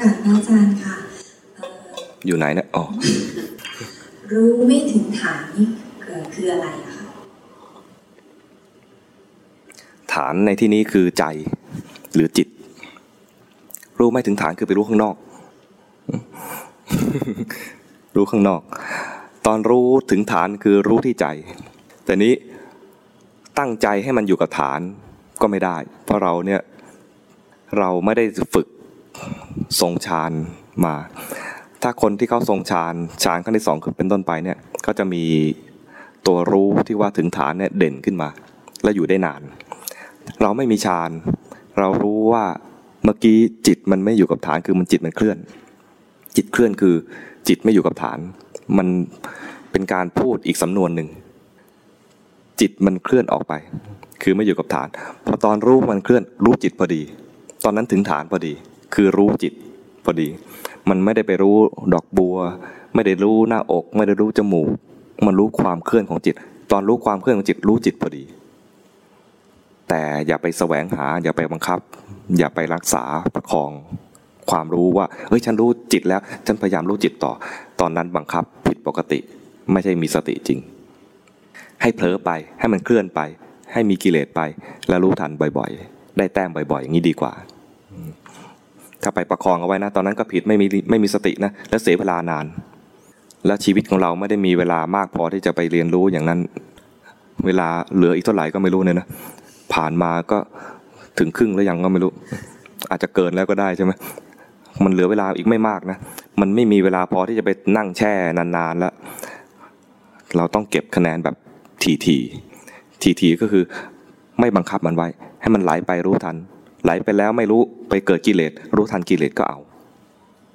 กับพระอาจารย์ค่ะเอ่ออยู่ไหนนะอ๋อ รู้ไม่ถึงฐานนี่เอ่อคืออะไรอะคะฐานในที่นี้คือใจหรือจิต รู้ไม่ถึงฐานคือไปรู้ข้างนอก รู้ข้างนอก ตอนรู้ถึงฐานคือรู้ที่ใจ แต่นี้ตั้งใจให้มันอยู่กับฐานก็ไม่ได้ เพราะเราเนี่ยเราไม่ได้ฝึก ทรงฌานมา ถ้าคนที่เขาทรงฌานฌานขั้นที่สองคือเป็นต้นไปเนี่ยก็จะมีตัวรู้ที่ว่าถึงฐานเนี่ยเด่นขึ้นมา และอยู่ได้นาน เราไม่มีฌานเรารู้ว่าเมื่อกี้จิตมันไม่อยู่กับฐานคือมันจิตมันเคลื่อน จิตเคลื่อนคือจิตไม่อยู่กับฐาน มันเป็นการพูดอีกสำนวนหนึ่งจิตมันเคลื่อนออกไป คือไม่อยู่กับฐาน พอตอนรู้มันเคลื่อนรู้จิตพอดี ตอนนั้นถึงฐานพอดี คือรู้จิตพอดี มันไม่ได้ไปรู้ดอกบัว ไม่ได้รู้หน้าอก ไม่ได้รู้จมูก มันรู้ความเคลื่อนของจิต ตอนรู้ความเคลื่อนของจิตรู้จิตพอดี แต่อย่าไปแสวงหา อย่าไปบังคับ อย่าไปรักษาประคองความรู้ว่าเฮ้ยฉันรู้จิตแล้ว ฉันพยายามรู้จิตต่อ ตอนนั้นบังคับผิดปกติ ไม่ใช่มีสติจริง ให้เผลอไปให้มันเคลื่อนไป ให้มีกิเลสไป แล้วรู้ทันบ่อย ๆ ได้แต้มบ่อยๆ อย่างนี้ดีกว่า ถ้าไปประคองเอาไว้นะ ตอนนั้นก็ผิดไม่มีไม่มีสตินะ แล้วเสียเวลานาน แล้วชีวิตของเราไม่ได้มีเวลามากพอที่จะไปเรียนรู้อย่างนั้น เวลาเหลืออีกเท่าไหร่ก็ไม่รู้เนี่ยนะ ผ่านมาก็ถึงครึ่งแล้วยังก็ไม่รู้ อาจจะเกินแล้วก็ได้ใช่ไหมมันเหลือเวลาอีกไม่มากนะ มันไม่มีเวลาพอที่จะไปนั่งแช่นานๆแล้ว เราต้องเก็บคะแนนแบบทีทีทีทีก็คือไม่บังคับมันไว้ ให้มันไหลไปรู้ทัน ไหลไปแล้วไม่รู้ไปเกิดกิเลสรู้ทันกิเลสก็เอา